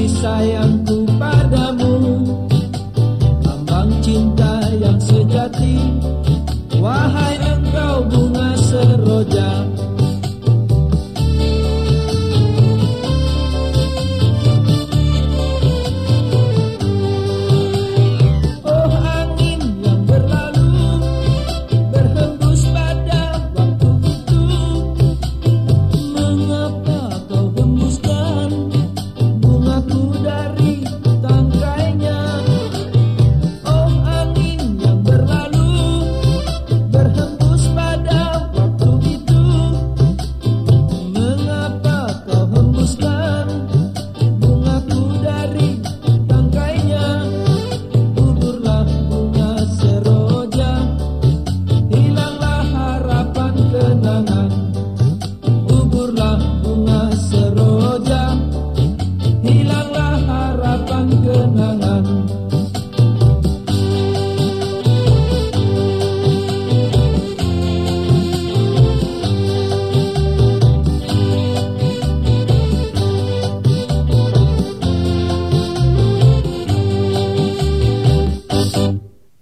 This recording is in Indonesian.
kasih sayangku padamu. Lambang cinta yang sejati. Wahai engkau bunga seroja.